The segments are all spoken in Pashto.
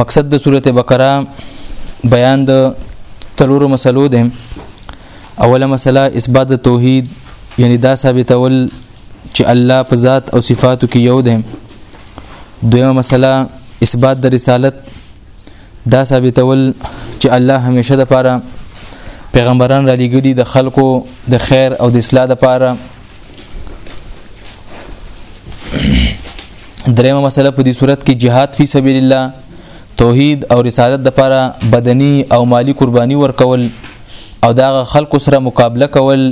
مقصد د سورته بقره بیان د تلورو مسلو ده اوله مسله اثبات توحید یعنی دا ثابتول چې الله په ذات او صفاتو کې یو ده دویمه مسله اثبات د رسالت دا ثابتول چې الله همیشه د پاره پیغمبران را لګړي د خلکو د خیر او د اصلاح لپاره دریمه مسله په دې صورت کې جهاد فی سبیل الله توحید او رسالت د لپاره بدني او مالی قرباني ورکول او دا خلکو سره مقابله کول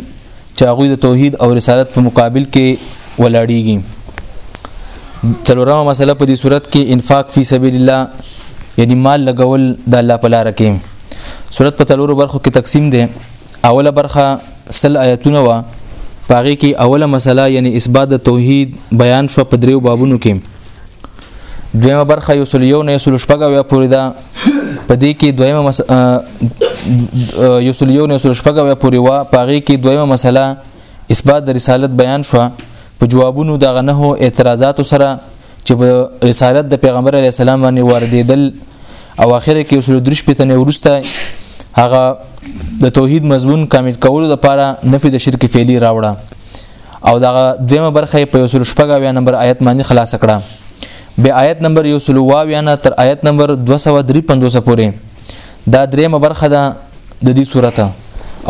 چې هغه د توحید او رسالت په مقابل کې ولاړیږي څلورمه مسله په دې صورت کې انفاق فی سبیل الله یعنی مال لګول د الله په لار کې صورت په څلورو برخو کې تقسیم ده اوله برخه سل آیتونه وا پاغي کې اوله مسله یعنی اثبات توحید بیان شو په دریو بابونو کې دویمه برخه یو سل یو نه یو سل شپږه ویا پوری دا په دې کې دویمه مس... یو سل یو نه یو سل شپږه ویا پوری وا پاغي کې دویمه مسله اثبات د رسالت بیان شو په جوابونو دغه نه اعتراضات سره چې په رسالت د پیغمبر علی السلام باندې واردېدل او اخر کې اصول درش په تنه ورسته هغه د توحید مضمون کامل کولو لپاره نفي د شرک فعلی راوړه او دا دیمه برخه په یو سل شپږه یا نمبر آیت باندې خلاص کړه به آیت نمبر یو سل واویا نه تر آیت نمبر 235 پورې دا دریمه برخه ده د دې سورته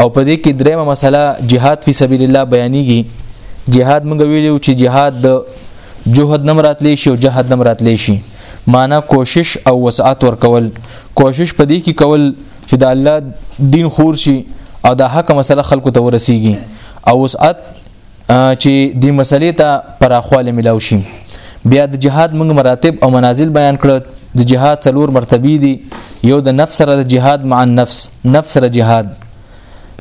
او په دې کې دریمه مسله جهاد فی سبیل الله بیانېږي جهاد موږ ویلو چې جهاد د جهد نم راتلی شي او جهد نم راتلی شي معنا کوشش او وسعت ورکول کوشش په دې کې کول چې د الله دین خور شي او د حق مسله خلکو ته ورسیږي او وسعت چې د مسلې ته پراخواله ملاو شي بیا د جهاد موږ مراتب او منازل بیان کړ د جهاد څلور مرتبه دي یو د نفس سره د جهاد مع النفس نفس سره جهاد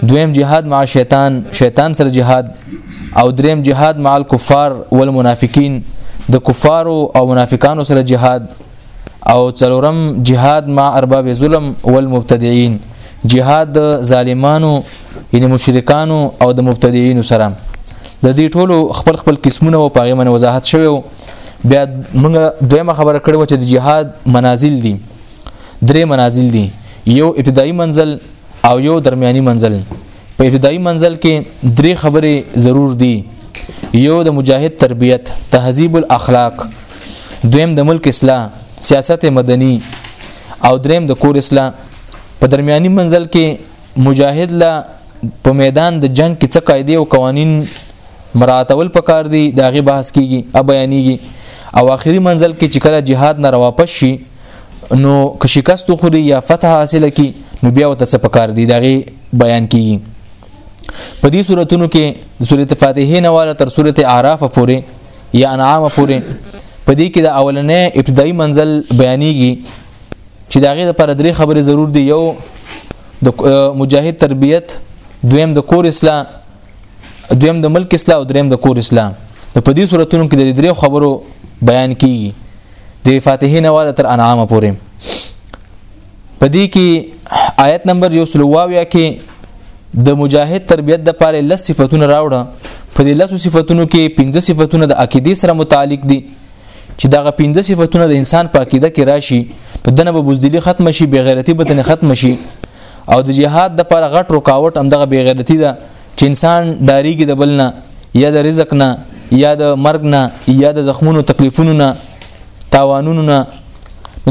دویم جهاد مع شیطان شیطان سره جهاد او دریم جهاد مع الكفار والمنافقین د کفارو او منافقانو سره جهاد او څلورم جهاد مع ارباب ظلم والمبتدعين جهاد د ظالمانو یعنی مشرکانو او د مبتدعين سره د دې ټولو خپل خپل قسمونه او پاغه من وضاحت شوی بیا موږ دویمه خبره کړو چې د جهاد منازل دي درې منازل دي یو ابتدایي منزل او یو درمیاني منزل په ابتدایي منزل کې درې خبرې ضرور دي یو د مجاهد تربیت تهذیب الاخلاق دویم د ملک اصلاح سیاست مدني او دریم د کور اصلاح په درمیاني منزل کې مجاهد لا په میدان د جنگ کې څه قاعده او قوانین مراتول پکار دي داغه بحث کیږي ا بیانېږي او آخري منزل کې چې کله جهاد نه راواپس شي نو که شکست وخوري یا فتح حاصله کی نو بیا وته څه پکار دی دغه بیان کیږي په دې صورتونو کې د سورته فاتحه نه والا تر سورته اعراف پورې یا انعام پورې په دې کې د اولنې ابتدایي منزل بیانېږي چې دا غي د پر درې خبرې ضرور دی یو د مجاهد تربیت دویم د کور اصلاح دویم د ملک اصلاح او دریم د کور اصلاح نو په دې صورتونو کې د درې خبرو بیان کیږي د فاتحه نواله تر انعام پورې په دې کې آیت نمبر یو سلواویا کې د مجاهد تربیت د پاره لس صفاتونه راوړه په دې لس صفاتونو کې پنځه صفاتونه د عقیده سره متعلق دي چې دغه پنځه صفاتونه د انسان په عقیده کې راشي په دنه به بوزدلی ختم شي بغیرتی به تنه ختم شي او د جهاد د پر غټ رکاوټ هم دغه بیغیرتی ده چې انسان ډاریږي د بلنه یا د رزق نه یا د مرګ نه یا د زخمونو تکلیفونو نه تاوانونو نه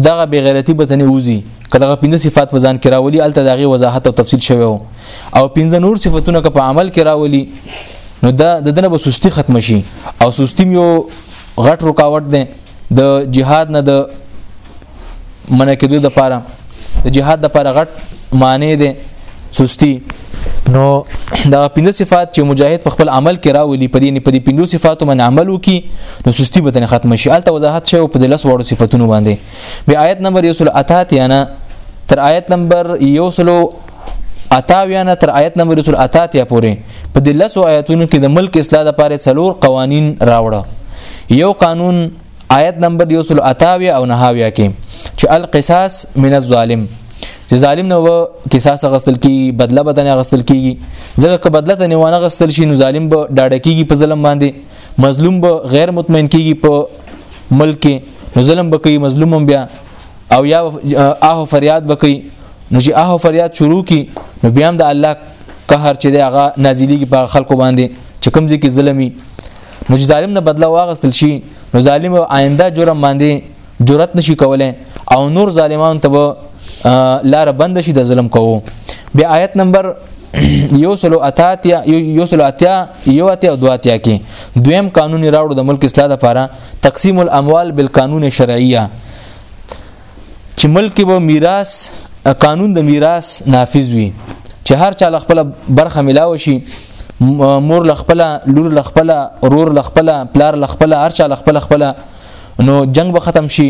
دغه بغیرتی به تنه وزي کله پنځه صفات په ځان کې راولي الته دغه وضاحت او تفصیل شوی او پنځه نور صفاتونه که په عمل کې راولي نو دا د دنه به سستی ختم شي او سستی یو غټ رکاوټ ده د جهاد نه د منع کېدو د پاره د جهاد د پاره غټ معنی دی سستی نو دا پنځه صفات چې مجاهد په خپل عمل کې راولي په دې په دې پنځو صفاتو باندې عمل وکي نو سستی به ختم شي الته وضاحت شوی په دې لس وړو صفاتونو باندې به آیت نمبر 108 یانه تر آیت نمبر 108 یانه تر آیت نمبر 108 یا پورې په دې لس آیتونو کې د ملک اصلاح لپاره څلور قوانین راوړه یو قانون آیت نمبر 278 او نهاویا کې چې القصاص من الظالم چې ظالم نو قصاص غستل کی بدله بدن غستل کیږي ځکه که بدله ته نیوانه غستل شي نو ظالم به ډاډه کیږي په ظلم باندې مظلوم به غیر مطمئن کیږي په ملک کې نو ظلم به کوي مظلوم هم بیا او یا اه فریاد به کوي نو چې اه فریاد شروع کی نو بیا هم د الله قهر چې هغه نازلېږي په خلکو باندې چې کوم ځکه ظلمي نو چې ظالم نه بدله واغستل شي نو ظالم آینده جرم باندې جرأت نشي کولای او نور ظالمانو ته به لار بند شي د ظلم کوو بیا آیت نمبر یو سلو اتاتیا یو سلو اتیا یو اتیا او دو اتیا کې دویم قانون راوړو د ملک اصلاح لپاره تقسیم الاموال بالقانون شرعیه چې ملک به میراث قانون د میراث نافذ وي چې هر چا له خپل برخه ملاو شي مور له خپل لور له خپل رور له خپل پلار له خپل هر چا له خپل خپل نو جنگ به ختم شي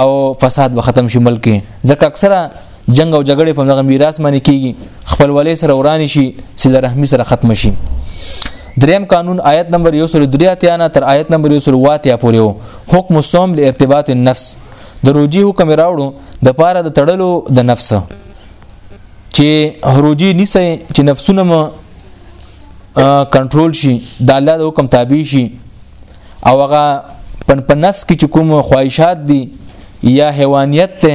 او فساد به ختم شي ملک ځکه اکثره جنگ او جګړې په دغه میراث باندې کیږي خپل ولې سره ورانی شي سله رحمی سره ختم شي دریم قانون آیت نمبر 103 اتیانا تر آیت نمبر 108 پورې وو حکم الصوم لارتباط النفس د روجي حکم راوړو د پاره د تړلو د نفس چې روجي نسه چې نفسونه م کنټرول شي د الله د حکم تابع شي او هغه پن په نفس کې چې کوم خواهشات دي یا حیوانیت ته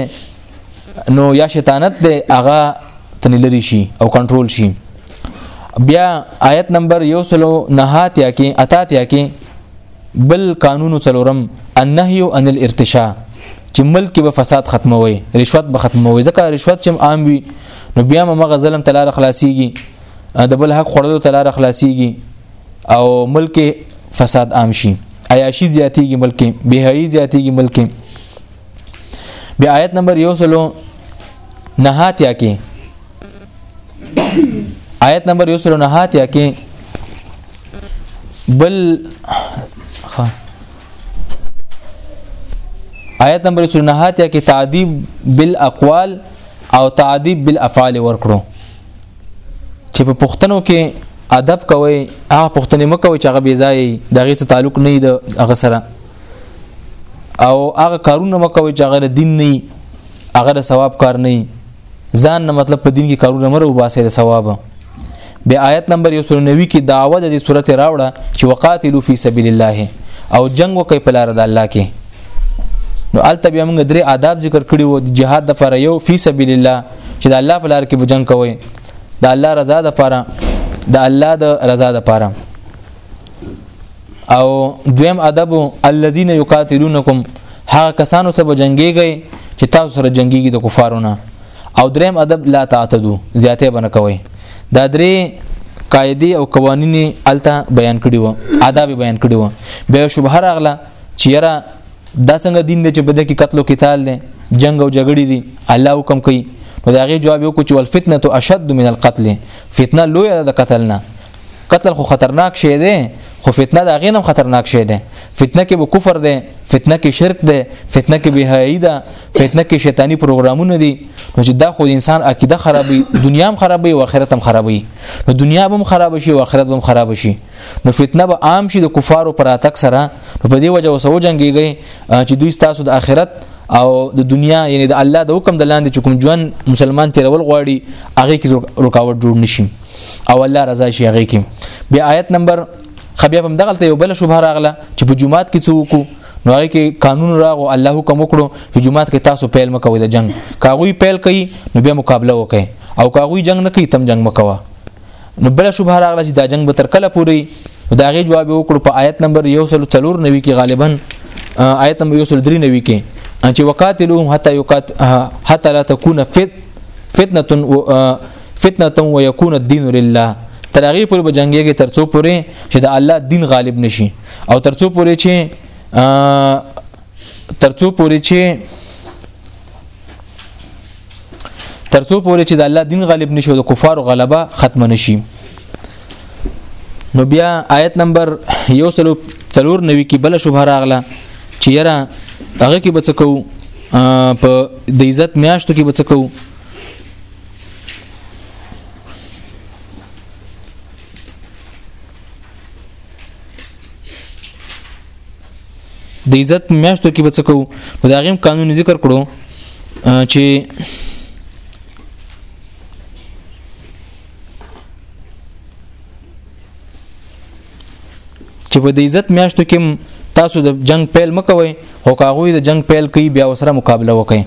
نو یا شیطانت دی هغه تن لري شي او کنټرول شي بیا آیت نمبر یو سلو نهاتیا کې اتاتیا کې بل قانون څلورم النهي عن الارتشاء چې ملک کې به فساد ختموي رشوت به ختموي ځکه رشوت چې عام وي نو بیا مغه ظلم تلار خلاصيږي د بل حق خړلو تلار خلاصيږي او ملک فساد عام شي عیاشي زیاتیږي ملک بهایي زیاتیږي ملک بیا آیت نمبر یو سلو نهاتیا کې آیت نمبر یو سلو نهاتیا کې بل آیت نمبر 29 ته کې تعذيب بالاقوال او تعذيب بالافعال ورکړو چې په پښتنو کې ادب کوي هغه پښتنې مکوي چې هغه بيځای دغه تعلق نه دی هغه سره او هغه کارونه مکوي چې هغه دین نه هغه د ثواب کار نه ځان نه مطلب په دین کې کارونه مر او باسه د ثواب به آیت نمبر 190 کې داوا د دې صورت راوړه چې وقاتلو فی سبیل الله او جنگ وکي په لار د الله کې نو الته بیا موږ درې آداب ذکر کړی وو جهاد د فار یو فی سبیل الله چې د الله په لار کې بجنګ کوي د الله رضا د پاره د الله د رضا د پاره او دویم ادب الذين يقاتلونكم هغه کسانو سره به جنگيږي چې تاسو سره جنگيږي د کفارونه او دریم ادب لا تعتدو زیاته بنه کوي دا درې قاعده او قوانین الته بیان کړي وو آداب بیان کړي وو به شوبه راغله چې یاره دا څنګه دین دی چې بده کې قتل او قتال دی جنگ او جګړې دي الله حکم کوي نو دا غي جواب یو کو چې والفتنه اشد من القتل فتنه لوی ده د قتل نه قتل خو خطرناک شی دی خو فتنه دا غینم خطرناک شی دی فتنه کې به کفر دی فتنه کې شرک دی فتنه کې بهایي ده فتنه کې شیطانی پروګرامونه دي نو چې دا خو انسان عقیده خرابوي دنیا هم خرابوي او آخرت هم خرابوي نو دنیا هم خراب شي او آخرت هم خراب شي نو فتنه به عام شي د کفارو پر اتک سره نو په دې وجه وسو جنگيږي چې دوی تاسو د آخرت او د دنیا یعنی د الله د حکم د لاندې چې کوم ژوند مسلمان تیرول غواړي هغه کې رکاوټ جوړ نشي او الله رضا شي هغه کې بیا آیت نمبر خبیا په دغه ته یو بل شوبه راغله چې په جمعات کې څوک نو هغه کې قانون راغو الله حکم وکړو چې جمعات کې تاسو پیل مکوئ د جنگ کاغوی پیل کوي نو بیا مقابله وکړي او کاغوی جنگ نه کوي تم جنگ مکوه نو بل شوبه راغله چې دا جنگ به تر کله پوري دا غي جواب وکړو په آیت نمبر 134 نوي کې غالبا آیت نمبر 133 نوي کې چې وقاتلهم حتا یقات حتا لا تكون فت فتنه فتنه تم ويكون الدين لله تر هغه پورې به جنگيږي تر څو پورې چې د الله دین غالب نشي او تر څو پورې چې تر څو پورې چې تر څو پورې چې د الله دین غالب نشي او د کفارو غلبه ختم نشي نو بیا آیت نمبر یو سلو څلور نوي کې بل شوبه راغله چې یاره هغه کې بچکو په د عزت میاشتو کې بچکو د عزت میاشتو کې بچکو په داغیم قانون ذکر کړو چې چې په دې عزت میاشتو کې تاسو د جنگ پیل مکوي او کاغوی د جنگ پیل کوي بیا وسره مقابله وکړي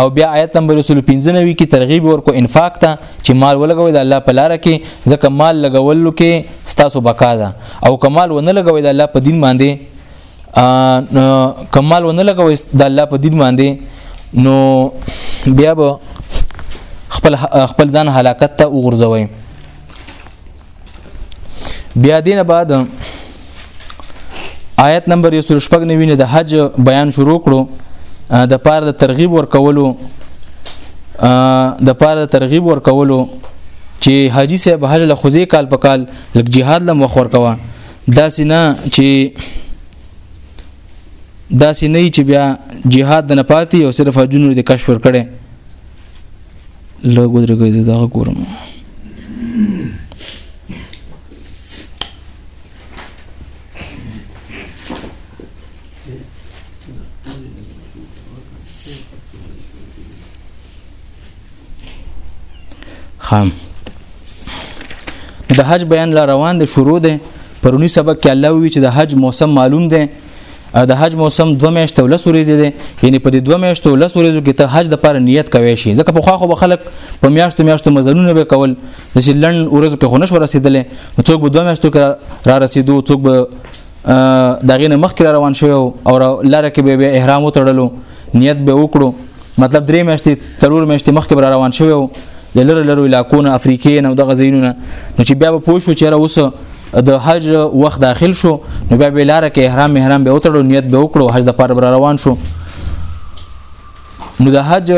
او بیا آیت نمبر رسول 15 نوي کې ترغیب ورکو انفاق ته چې مال ولګوي د الله په لار کې ځکه مال لګولو کې ستاسو بقا ده او کمال ونه لګوي د الله په دین باندې کمال ونه لګوي د الله په دین باندې نو بیا به خپل خپل ځان هلاکت ته وغورځوي بیا دینه بعد آیت نمبر 149 نه د حج بیان شروع کړو د پاره د ترغیب ورکولو د پاره د ترغیب ورکولو چې حاجی صاحب حج له خوځې کال په کال لک جهاد لم وخور کوا دا سینا چې دا سینې چې بیا جهاد نه پاتې او صرف حجونو د کشف ور کړي لږ ودرېږئ زه دغه ګورم خام د حج بیان لا روان دي شروع دي پرونی سبق کې الله وی چې د حج موسم معلوم دی د حج موسم دوه میاشتې او لس ورځې دي یعنی په دې دوه میاشتو لس ورځو کې ته حج د پر نیت کوي شي ځکه په خوا خو خلک په میاشتو میاشتو مزلونه به کول د لن ورځو کې خو نش ورسېدلې څوک به دوه میاشتو کې را رسیدو څوک به دغه نه مخکې روان شوی او لاره کې به احرام وتړلو نیت به وکړو مطلب درې میاشتې څلور میاشتې مخکې به روان شوی د لره لره علاقونه افریقې نه دغه زینونه نو چې بیا به پوه شو چې را اوس د حج وخت داخل شو نو بیا به لار کې احرام احرام به وتړو نیت به وکړو حج د پر روان شو نو د حج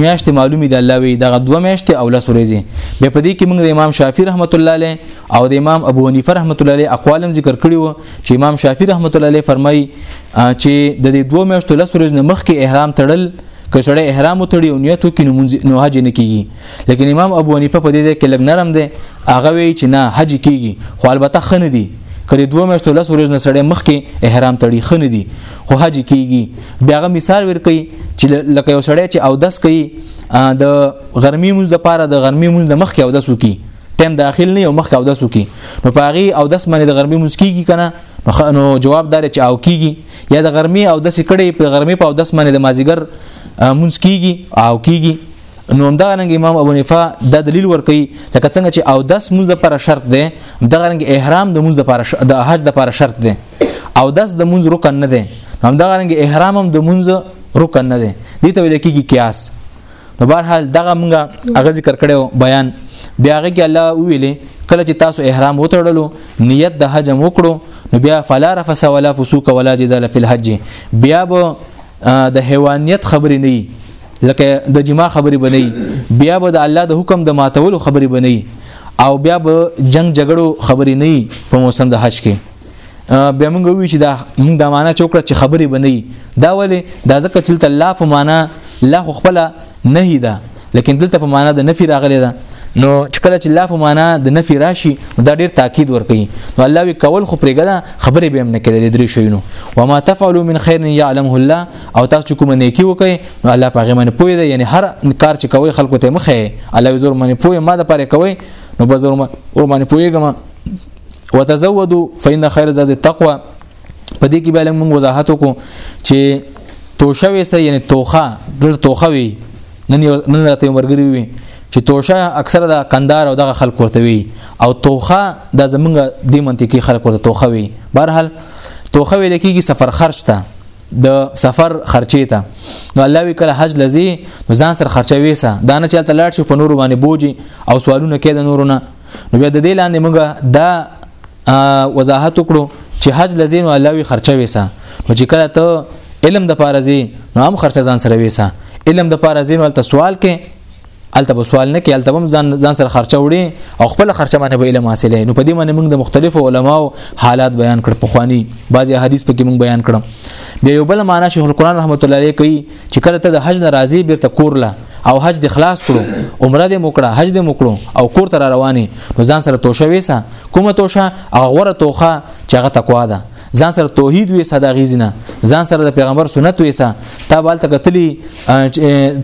میاشت معلومی د الله وی دغه دوه میاشت او لس ورځې به په دې کې موږ د امام شافعي رحمت الله علیه او د امام ابو حنیفه رحمت الله علیه اقوالم ذکر کړی وو چې امام شافعي رحمت الله علیه فرمایي چې د دې دوه میاشتو لس ورځې مخکې احرام تړل کله احرام تړي او نیت وکړي نو حج نه کیږي لیکن امام ابو حنیفه په دې ځای کې لګ نرم دی هغه وی چې نه حج کیږي خو البته خنه دی کړي دوه میاشتو لس ورځې نه سړی مخکې احرام تړي خنه دي خو حج کیږي بیا غو مثال ورکي چې لکه یو سړی چې او دس کوي د غرمې موز د پاره د غرمې موز د مخکې او دس وکي ټیم داخل نه یو مخکې او دس وکي نو پاغي او دس باندې د غرمې موز کیږي کنه نو جواب دار چې او کیږي یا د غرمې او دس کړي په غرمې په او دس باندې د مازیګر موز کیږي او کیږي نو هم دغه رنګ امام ابو نفا دا دلیل ورکي لکه څنګه چې او داس موږ لپاره شرط دی دغه رنګ احرام د موږ لپاره د حج لپاره شرط دی او داس د موږ رکن نه دی هم دغه رنګ احرام هم د موږ رکن نه دی دي ته ویل کېږي قیاس نو بهرحال دغه موږ هغه ذکر کړو بیان بیا هغه کې الله ویلې کله چې تاسو احرام وتړلو نیت د حج وکړو نو بیا فلا رفس ولا فسوق ولا جدال فی الحج بیا به د حیوانیت خبرې نه وي لکه د جما خبرې بنئ بیا به د الله د حکم د ماتولو خبرې بنئ او بیا به جنگ جګړو خبرې نه په موسم د حج کې بیا موږ وی چې دا موږ د معنا چوکړه چې خبرې بنئ دا ولې دا ځکه چې الله په معنا الله خپل نهي ده لکن دلته په معنا د نفي راغلی ده نو چې کله چې لا په معنا د نفي راشي دا ډیر تاکید ورکوي نو الله وی کول خو پرېګه ده خبرې به هم نه کېدې درې شوینو و ما تفعلوا من خير يعلمه الله او تاسو کوم نیکی وکي نو الله په غیمه پوي دی یعنی هر کار چې کوي خلکو ته مخه الله زور منی پوي ما د پاره کوي نو بزور ما ور باندې پويګم وتزودوا فإن خير زاد التقوى په دې کې به لږ موږ وضاحت وکړو چې توشه وې سره یعنی توخه د توخه وي نن نن راته مرګري وي چې توشه اکثره د قندار او دغه خلک ورته وي او توخه د زمونږ د منطقي خلک ورته توخه وي بهرحال توخه ویل کېږي سفر خرج ته د سفر خرچې ته نو الله وی کله حج لذي نو ځان سره خرچوي سه دا نه چلته لاړ شي په نور باندې بوجي او سوالونه کې د نورونه نو بیا د دې لاندې موږ دا وضاحت وکړو چې حج لزین او علاوه خرچه ویسا نو چې کله ته علم د پاره زی نو هم خرچه ځان سره ویسا علم د پاره زین ولته سوال کې الته به سوال نه کې الته هم ځان ځان سره خرچه وړي او خپل خرچه باندې به علم حاصلې نو په دې باندې موږ د مختلفو علماو حالات بیان کړ په خواني بعضي حدیث په کې موږ بیان کړم بیا یو بل معنا شیخ القرآن رحمت الله علیه کوي چې کله ته د حج نه راضي بیرته کور له او حج د خلاص کړو عمره د موکړه حج د موکړو او کور ته را رواني نو ځان سره توشه وېسه کومه توشه هغه غوره توخه چې هغه تقوا ده ځان سره توحید وې صدا غیزنه ځان سره د پیغمبر سنت وې سه تا بل ته کتلی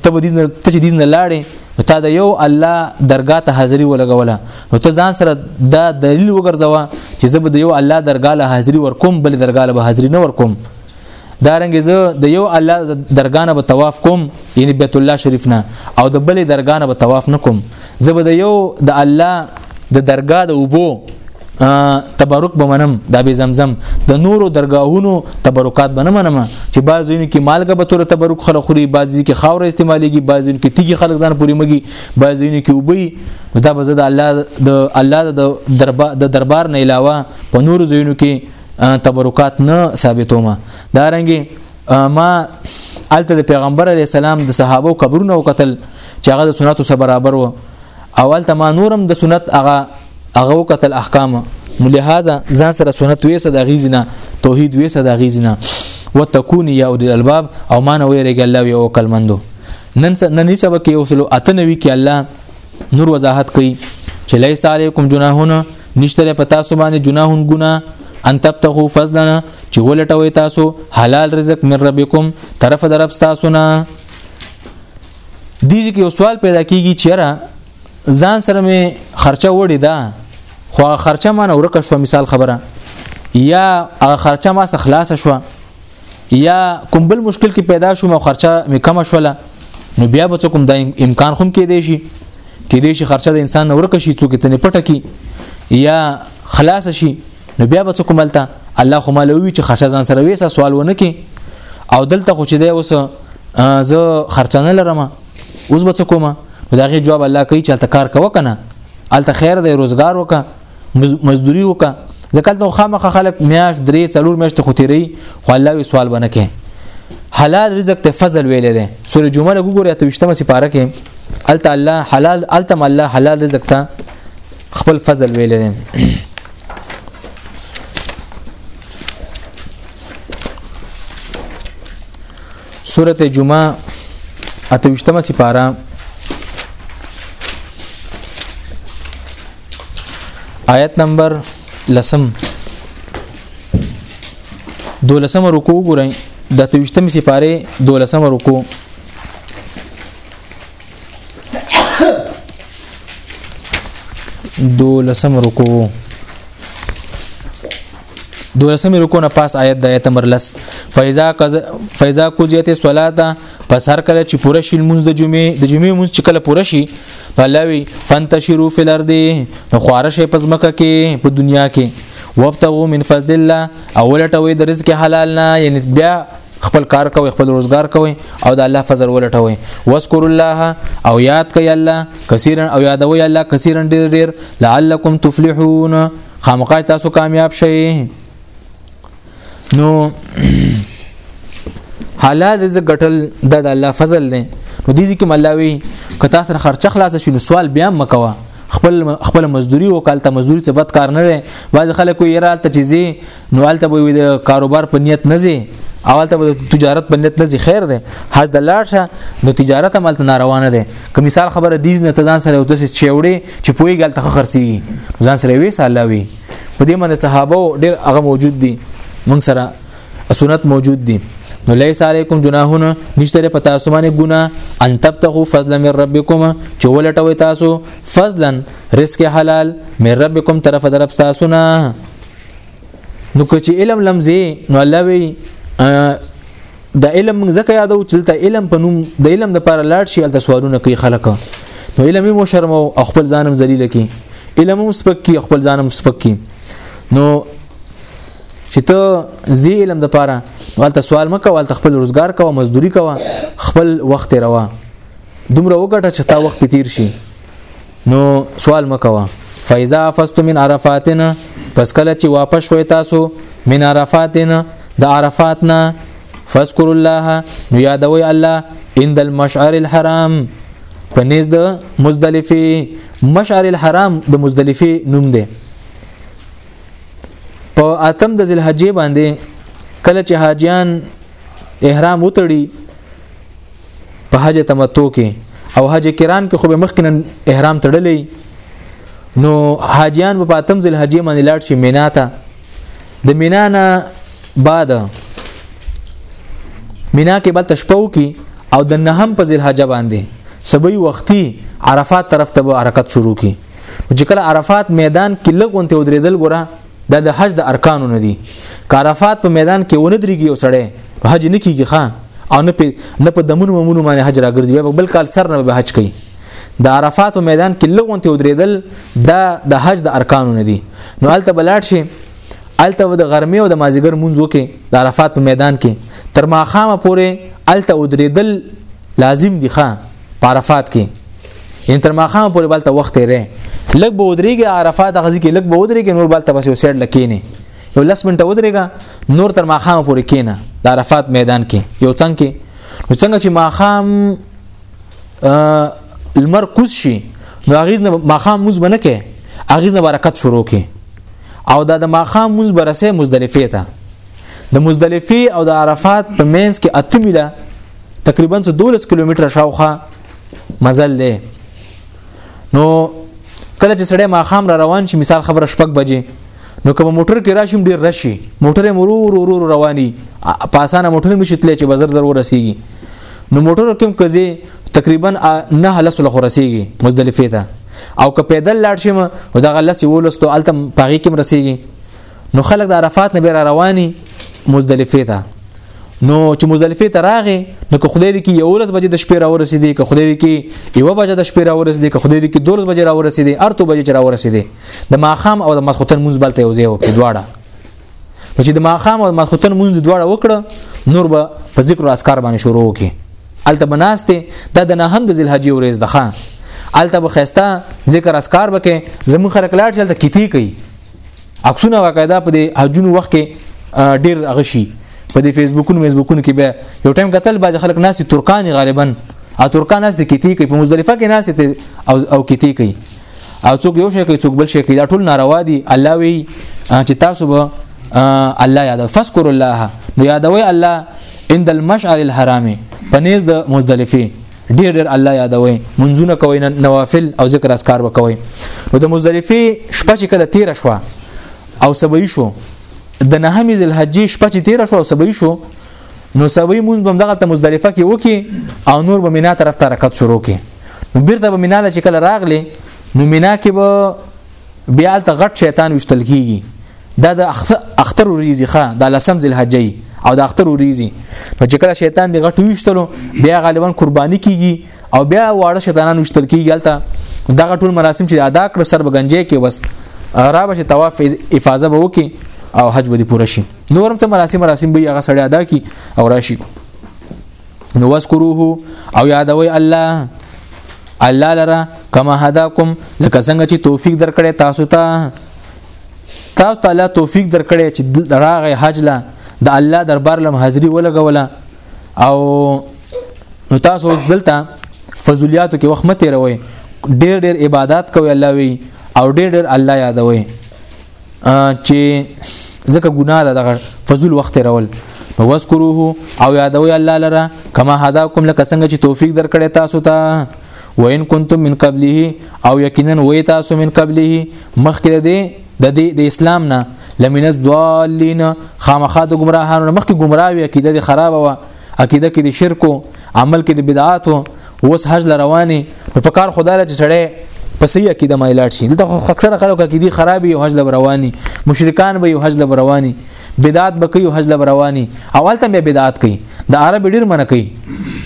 ته به دین ته چې دین لاړې تا د یو الله درگاه ته حاضری ولګوله نو ته ځان سره دا دلیل وګرځوه چې زه به د یو الله درگاه له حاضری ورکوم بل درگاه له حاضری نه ورکوم دا رنګ زه د یو الله د درګانه به طواف کوم یعنی بیت الله شریف نه او د بلې درګانه به طواف نه کوم زه به د یو د الله د درګا د اوبو تبرک به منم دا به زمزم د نورو درگاهونو تبرکات به نه منم چې بعضینو کې مالګه به تور تبرک خره خوري بعضی کې خاور استعمالېږي بعضینو کې تیږي خلک ځان پورې مګي بعضینو کې وبي دا به زه د الله د الله د دربار د دربار نه علاوه په نورو ځینو کې تبرکات نه ثابتوم دا رنګي ما الته د پیغمبر علی السلام د صحابه او قبرونو قتل چې هغه د سنتو سره برابر و اول ته ما نورم د سنت هغه هغه قتل احکام نو لہذا ځان سره سنت وېسه د غیزنه توحید وېسه د غیزنه وتكون یا اول الالباب او مان ویریګ الله یو کلمندو نن نن سبا کې یو سلو اتنوي کې الله نور وضاحت کوي چې ليس علیکم جناحون نشتره په تاسو باندې جناحون ګنا ان تبتغوا فضلا چې ولټوي تاسو حلال رزق من ربکم طرف درب تاسو نه دیږي کې سوال پیدا کیږي چې را ځان سره مې خرچه وړي دا خو خرچه ما نه ورکه شو مثال خبره یا هغه خرچه ما څخه خلاص شو یا کوم بل مشکل کې پیدا شوم او خرچه مې کم شوله نو بیا به کوم د امکان خوم کې دی شي کې دی شي خرچه د انسان ورکه شي څوک ته نه پټه کی یا خلاص شي نو بیا به کوم ملته الله خو مالوي چې خرچه ځان سره وېسه سوال ونه کی او دلته خو چې دی اوس زه خرچه نه لرم اوس به کومه دا غي جواب الله کوي چې تکار کوه کنه الته خیر دی روزګار وکړه مزدوري وکا ځکه ته خامخ خلک میاش درې څلور میاشت خو تیری خو الله وی سوال بنه کې حلال رزق ته فضل ویلې ده سورې جمعه له ګورې ته وشتمه سپاره کې الته الله حلال التم الله حلال رزق ته خپل فضل ویلې ده سورته جمعه اتوشتمه سپاره آیت نمبر لسم دولسم رکو ګورئ د توشتم سپاره دولسم رکو دولسم رکو دولسمې رکو نه پاس آیت د آیت نمبر لس فیضا قز فیضا قضیت صلاته پس هر کله چې پوره شي مونږ د جمعې د جمعې مونږ چې کله پوره شي پلاوی فنتشروا فی الارض نو خارشه پس مکه کې په دنیا کې وابتغوا من فضل الله اولټوي د رزق حلال نه یعنی بیا خپل کار کوي خپل روزګار کوي او د الله فضل ولټوي واسکر الله او یاد کوي الله کثیرا او یادوي الله کثیرا ډیر ډیر لعلکم تفلحون خامخا تاسو کامیاب شئ نو حلال رزق ګټل د الله فضل دی نو دې ځکه ملاوي که تاسو سره خرچه خلاص شي نو سوال بیا مکوه خپل خپل مزدوري او کالته مزدوري څه بد کار نه دی بعض خلک یې رالته چیزي نو الته به د کاروبار په نیت نه زی اول ته د تجارت په نیت نه زی خیر دی حج د لاړ شه نو تجارت عمل ته روانه دی که مثال خبره دیز نه تزان سره یو داسې چیوړې چې پوي ګل تخ خرسي ځان سره وې سالا وي په دې باندې صحابه ډېر هغه موجود دي موږ سره سنت موجود دي نو لیس علیکم جناحون نشته په تاسو باندې ګنا ان تبتغوا فضلا من ربکم چې ولټوي تاسو فضلا رزق حلال من ربکم طرف درب تاسو نه نو که چې علم لمزه نو الله وی د علم موږ ځکه یادو چې دلته علم په نوم د علم د لپاره لاړ شي الته سوالونه کوي خلک نو علم مو شرم او خپل ځانم ذلیل کی علم مو سپک کی خپل ځانم سپک کی نو چې ته زی علم د لپاره الته سوال مکه الته خپل روزګار کوه مزدوري کوه خپل وخت روا دومره وګټه چې تا وخت تیر شي نو سوال مکوه فاذا فست من عرفاتنا پس کله چې واپس شوي تاسو من عرفاتنا د عرفاتنا فذكر الله نو یادوي الله عند المشعر الحرام په نس د مزدلفه مشعر الحرام د مزدلفه نوم دی په اتم د ذلحجې باندې کله چې حاجیان احرام وتړي په حج تمتع کې او حج کران کې خو به مخکنن احرام تړلې نو حاجیان په پاتم ذل حجې باندې لاړ شي مینا ته د مینا نه بعد مینا کې بل تشپو کې او د نهم په ذل حج باندې سبي وختي عرفات طرف ته حرکت شروع کی چې کله عرفات میدان کې لګونته ودرېدل ګره دا د حج د ارکانو نه دي کارفات په میدان کې ونه درېږي او سړی حج نه کیږي ښا او نه په نه په دمونو مونږ باندې حج راګرځي بیا بل کال سر نه به حج کوي د عرفات په میدان کې لغونته ودرېدل دا د حج د ارکانو نه دي نو الته بلاټ شي الته د غرمې او د مازیګر مونږ وکي د عرفات په میدان کې تر ماخامه پورې الته ودرېدل لازم دي ښا په عرفات کې یعنی تر ماخام پورې بلته وخت تیرې لګ به ودرېږي عرفات غزي کې لګ به ودرېږي نور بلته بس یو سیټ لکینه یو لس منټه ودرېګا نور تر ماخام پورې کینه د عرفات میدان کې یو څنګه کې نو څنګه چې ماخام لمر کوز شي نو اغیز نه ماخام موز بنه کې اغیز نه برکت شروع کې او دا د ماخام موز برسه مزدلفه ته د مزدلفه او د عرفات په مینس کې اتمیله تقریبا 12 کیلومتر شاوخه مزل دی نو کله چې سړی ماخام را روان شي مثال خبره شپږ بجې نو کوم موټر کې راشم ډیر رشي موټر مرو ورو ورو رواني په اسانه موټر مې شتلې چې بازار ضرور رسیږي نو موټر کوم کزي تقریبا نه لس لخوا رسیږي مزدلفه ته او که پیدل لاړ شم او دغه لس ولستو التم پاغي کوم رسیږي نو خلک د عرفات نه بیر رواني مزدلفه ته نو چې مزدلفه ته راغې نو که خدای دې کې یو ورځ بجې د شپې را ورسېدې که خدای دې کې یو بجې د شپې را ورسېدې که خدای دې کې دورز بجې را ورسېدې ارته بجې را ورسېدې د ماخام او د مسخوتن مونږ بلته یو ځای وکړي دواړه نو چې د ماخام او مسخوتن مونږ دواړه وکړه نور به په ذکر او اسکار باندې شروع وکړي الته بناسته دا د نه هم د ذل حجې ورځ ده خان الته بخښتا ذکر اسکار بکې زمون خلک لاړ چلته کیتی کوي عکسونه واقعدا په دې حجونو وخت کې ډیر غشي په دې فیسبوکونو فیسبوکونو کې به یو ټایم قتل باز خلک ناس ترکان غالبا ا ترکان ناس د کیتی کوي په مزدلفه کې ناس او او کیتی کوي او څوک یو شي کوي څوک بل شي کوي دا ټول ناروا دي الله وی چې تاسو به الله یاد فذكر الله نو یادوي الله عند المشعر الحرام پنيز د مزدلفه ډیر ډیر الله یادوي منځونه کوي نوافل او ذکر اسکار وکوي نو د مزدلفه شپه چې کله تیر شوه او سبعی شو د نهمې ذل حجې شپه چې تیر شو او سبعی شو نو سبعی مونږ هم دغه ته مزدلفه کې وکي او نور به مینا طرف ته حرکت شروع کړي نو بیرته به مینا چې کله راغلي نو مینا کې به بیا ته غټ شیطان وشتل کیږي دا د اختر وريزي ښه دا لسم ذل حجي او د اختر وريزي نو چې کله شیطان دی غټ وشتلو بیا غالبا قرباني کیږي او بیا واړه شیطانان وشتل کیږي البته دا ټول مراسم چې ادا کړ سر بغنجې کې وس را به طواف افاظه به وکي او حج به پوره شي نورم څه مراسم مراسم به هغه سړی ادا کی او راشي نو واسکروه او یادوي الله الله لره کما هداکم لکه څنګه چې توفیق درکړې تاسو ته تاسو ته الله توفیق درکړې چې راغې حج لا د الله دربار لم حاضری ولګوله او نو تاسو دلته فضولیاتو کې وخت مته روي ډېر ډېر عبادت کوي الله وي او ډېر ډېر الله یادوي چې ځکه ګناه ده دغه فضل وخت راول نو وذکروه او یادوي الله لره کما هداکم لکه څنګه چې توفیق درکړی تاسو ته وان کنتم من قبله او یقینا وای تاسو من قبله مخکې دې د دې د اسلام نه لمن الضالین خامخا د گمراهانو مخکې گمراهي عقیده خراب و عقیده کې د شرکو عمل کې د بدعاتو اوس حج لرواني نو په کار خدای چې سړی په صحیح عقیده ما لاړ شي دلته خو اکثره خلکو کې دي خراب یو حج لرواني مشرکان به یو حج لرواني بدعات به کوي حج لرواني اول ته به بدعات کوي د عرب ډیر منه کوي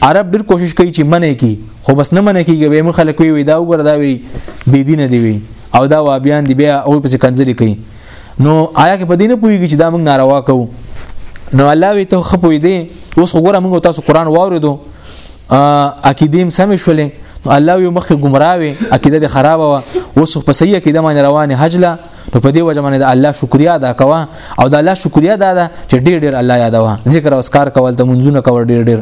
عرب ډیر کوشش کوي چې منه کوي خو بس نه منه کوي به مخ خلک وي دا وګور دا وي بی دین دی وي او دا وابیان دی بیا او پس کنځري کوي نو آیا کې په دینه پويږي چې دا موږ ناروا کوو نو الله وی ته خپوي دي اوس وګوره موږ تاسو قران واوریدو عقیده هم سم شولې نو الله یو مخکې گمراه وي عقیده دې خراب و اوس په صحیح عقیده باندې روانه حجله نو په دې وجه باندې د الله شکریا ادا کوه او د الله شکریا ادا ده چې ډېر ډېر الله یادوه ذکر او اسکار کول ته منځونه کول ډېر ډېر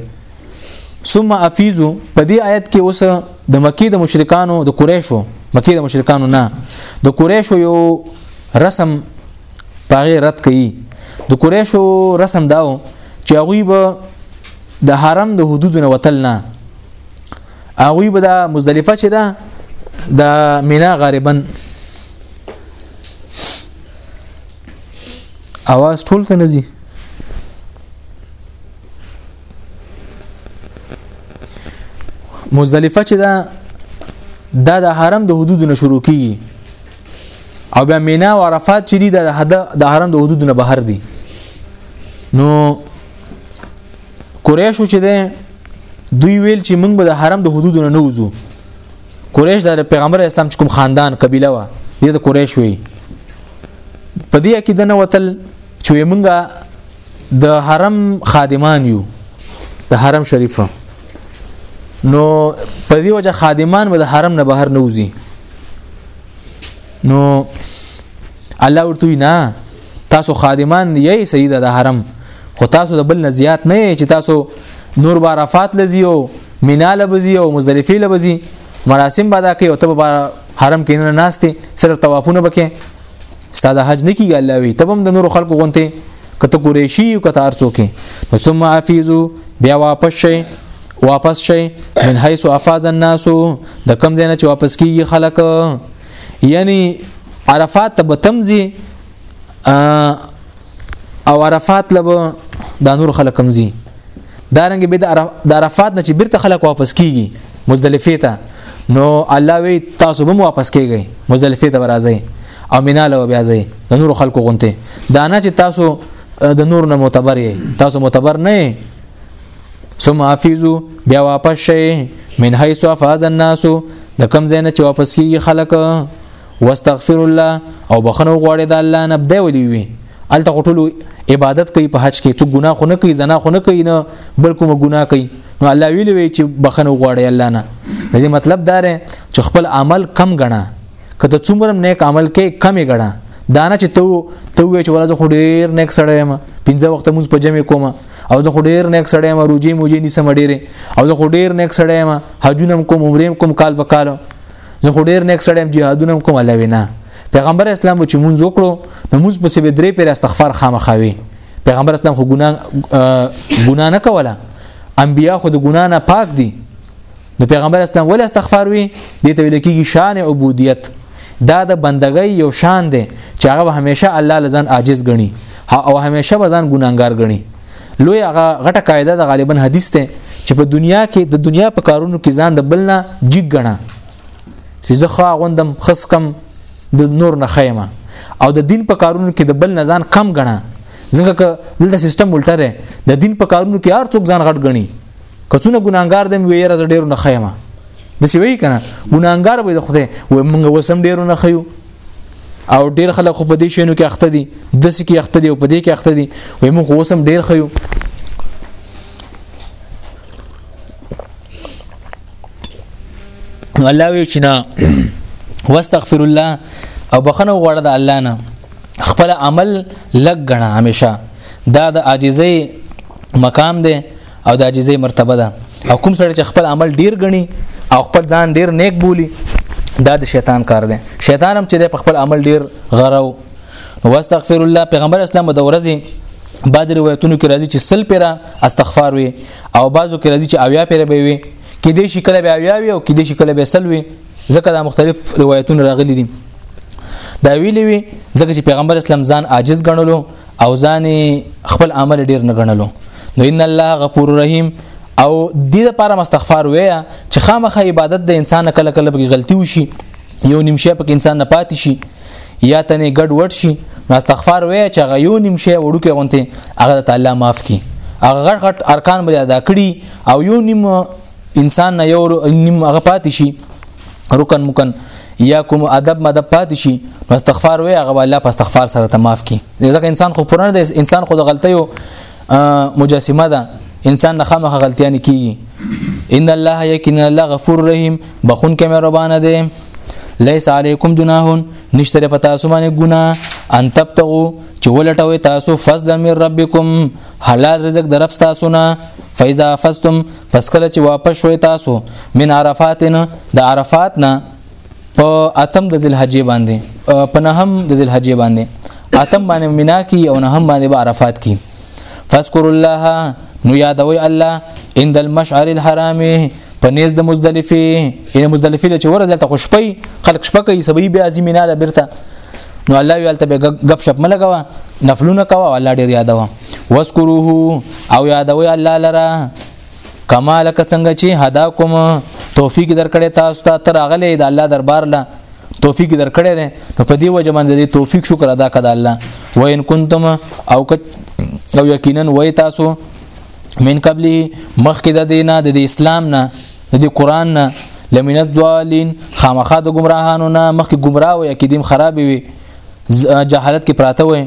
ثم افیزو په دې آیت کې اوس د مکی د مشرکانو د قریشو مکی د مشرکانو نه د قریشو یو رسم پاغه رد کړي د قریشو رسم داو چې هغه به د حرم د حدود نه وتل نه هغه به د مزدلفه چې ده د مینا غالبا اواز ټول ته نزي مزدلفه چې دا دا د حرم د حدود نه شروع کیږي او بیا مینا او عرفات چې دي د حرم د حدود نه بهر دي نو قریشو چې ده دوی ویل چې موږ به د حرم د حدودو نه نوځو قریش د پیغمبر اسلام چې کوم خاندان قبیله و دې د قریش وی په دې کې د نه وتل چې موږ د حرم خادمان یو د حرم شریف نو په دې وجه خادمان به د حرم نه بهر نوځي نو الله ورته نه تاسو خادمان دی یی سید د حرم خو تاسو د بل نه زیات نه چې تاسو نور با عرفات لزیو مینا لبزی او مزدلفه لبزی مراسم بادا کوي او ته به حرم کې نه ناشته صرف طوافونه بکې ستاده حج نه کیږي الله وی تبم د نور خلکو غونته کته قریشی او کته ارڅو کې نو ثم افیزو بیا واپس شي واپس شي من حيث افاز الناس د کم ځای نه چې واپس کیږي خلک یعنی عرفات ته بتمزي او عرفات لب د نور خلک کمزي دارنګ به د عرفات نه چې بیرته خلک واپس کیږي مزدلفه ته نو الله وی تاسو به واپس کیږئ مزدلفه ته راځئ او مینا له بیا ځئ د نور خلکو غونته دا نه چې تاسو د نور نه معتبر یې تاسو معتبر نه ثم افیزو بیا واپس شئ من حيث افاز الناس د کم ځای نه چې واپس کیږي خلک واستغفر الله او بخنه غواړي د الله نه بده ولي وي الته ټولو عبادت کوي په حج کې څو ګناه خو نه کوي زنا خو نه کوي نه بل کومه ګناه کوي نو الله ویلی وی چې بخنه غواړي الله نه د دې مطلب دا دی چې خپل عمل کم غنا کته څومره نیک عمل کې کمی غنا دانه چې تو تو وی چې ورځ خو ډیر نیک سړی یم پنځه وخت موږ په جمع کومه او زه خو ډیر نیک سړی ما روجي موجي نیسم ډیره او زه خو ډیر نیک سړی ما حجونه کوم عمرې کوم کال په کال زه خو ډیر نیک سړی جهادونه کوم الله وینا پیغمبر اسلام چې مونږ وکړو نو مونږ په سبه درې پر استغفار خامخاوي پیغمبر اسلام خو ګنا ګنا نه کوله انبیا خو د ګنا نه پاک دي نو پیغمبر اسلام ول استغفار وی دي ته ویل کیږي شان عبودیت دا د بندګۍ یو شان دی چې هغه به همیشه الله لزان عاجز غني او همیشه به ځان ګناګار غني لوی هغه غټه قاعده د غالبا حدیث ته چې په دنیا کې د دنیا په کارونو کې ځان د بلنا جګ غنا چې زه خو غوندم خص کم د نور نه خیمه او د دین په کارونو کې د بل نه ځان کم غنا ځکه دلته سیستم الټه دی د دین په کارونو کې هر څوک ځان غټ غني کڅونه ګناګار دم وی راز ډیرو نه خیمه د سی وی کنه ګناګار به د خدای و موږ وسم ډیرو نه خیو او ډیر خلک خو په دې شینو کې اخته دي د سی کې اخته دي او په دې کې اخته دي و موږ وسم ډیر خیو الله وی چې نه واستغفر الله او بخنه غواړه د الله نه خپل عمل لګ غنا همیشه دا د عاجزۍ مقام دی او د عاجزۍ مرتبه ده او کوم سره چې خپل عمل ډیر غني او خپل ځان ډیر نیک بولی دا د شیطان کار دی شیطان هم چې په خپل عمل ډیر غرو واستغفر الله پیغمبر اسلام د ورځې بعض روایتونو کې راځي چې سل پیرا استغفار وي او بعضو کې راځي چې اویا پیرا به وي کې دې شي کله به اویا وي او کې دې شي کله به سل وي ځکه دا مختلف روایتونه راغلي دي دا ویلي وي ځکه چې پیغمبر اسلام ځان عاجز ګڼلو او ځان خپل عمل ډیر نه غنلو نو ان الله غفور رحیم او د دې لپاره مستغفر ویا چې خامخه عبادت د انسان کله کله به غلطي وشي یو نیم شی پک انسان نه پاتې شي یا تنه ګډ وډ شي نو استغفار وای چې هغه یو نیم شی وړو کې غونته هغه تعالی معاف کړي هغه غټ غټ ارکان به ادا کړي او یو نیم انسان نه یو نیم هغه پاتې شي رکن مکن یا کوم ادب مده پات شي نو استغفار وي هغه الله په استغفار سره ته معاف کی ځکه انسان خو پرانه دی انسان خو د غلطیو مجسمه ده انسان نه خامخ غلطیا نه کیږي ان الله یقینا الله غفور رحیم بخون کې مهربان دی لیس علیکم جناح نشتره پتا سو باندې ګنا ان تبتغو چې ولټوي تاسو فضل من ربکم حلال رزق در رب تاسو نه فاذا فستم پس کله چې واپس شوي تاسو من عرفاتن د عرفات نه په اتم د ذلحجې باندې په نهم د ذلحجې باندې اتم باندې مینا کی او نهم باندې به عرفات کی فذكر الله نو یادوي الله عند المشعر الحرام په نيز د مزدلفه ان مزدلفه چې ورزل ته خوشپي خلق شپکې سبي بیا زمينه ده برته نو الله یو الته غب شپ ملګوا نفلونه کوا الله ډیر یادوا واسکروه او یادوي الله لرا کما لکه څنګه چې هدا کوم توفیق درکړې تاسو ته تر اغلې د الله دربار له توفیق درکړې ده نو په دې وجه باندې دې توفیق شکر ادا کړه الله و ان کنتم او او یقینا وای تاسو من قبل مخکې د دینه د اسلام نه د قران نه لمن الضالین خامخا د گمراهانو نه مخکې گمراه وي کې دیم خراب وي جهالت کې پراته وي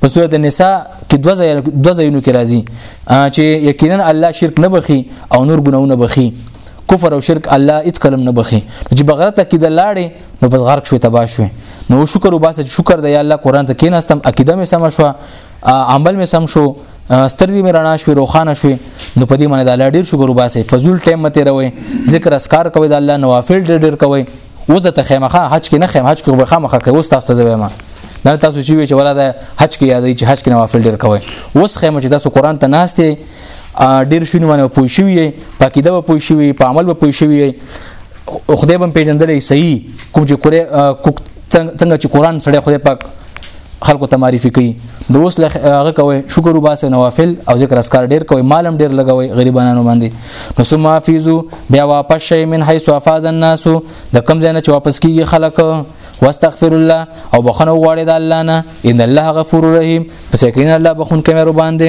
په سورۃ النساء کې دوه ځای دوه ځایونو کې راځي چې یقینا الله شرک نه بخي او نور ګناونه بخي کفر او شرک الله هیڅ کلم نه بخي چې بغرت کې د لاړې نو بس غرق شوې تباہ شوې نو شکر وباسه شکر د الله قران ته کیناستم عقیده مې سم شو عمل مې سم شو سترګې مې رڼا شوې روخانه شوې نو په دې باندې د الله ډیر شکر وباسه فزول ټایم مته روي ذکر اسکار کوي د الله نوافل ډیر ډیر کوي اوس د تخیمخه حج کې نه خیم حج کې به خامخه کوي اوس تاسو ته وایم نه تاسو چې وی چې ولا د حج کې یادې چې حج کې نوافل ډیر کوي اوس خیم چې تاسو قران ته ناشته ډیر شونه باندې پوي شوی پکې دا پوي شوی په عمل به پوي شوی او خدای بم پیژندلې صحیح کوم چې کوره څنګه چې قران سره خدای پاک خلکو ته معرفي کوي د اوس له هغه کوي شکر وباسه نوافل او ذکر اسکار ډیر کوي مالم ډیر لګوي غریبانو باندې نو ثم حافظو بیا واپس شي من حيث افاز الناس د کم ځای نه چې واپس کیږي خلک واستغفر الله او بخنه وغواړي د الله نه ان الله غفور رحیم پس کین الله بخون کوي رو باندې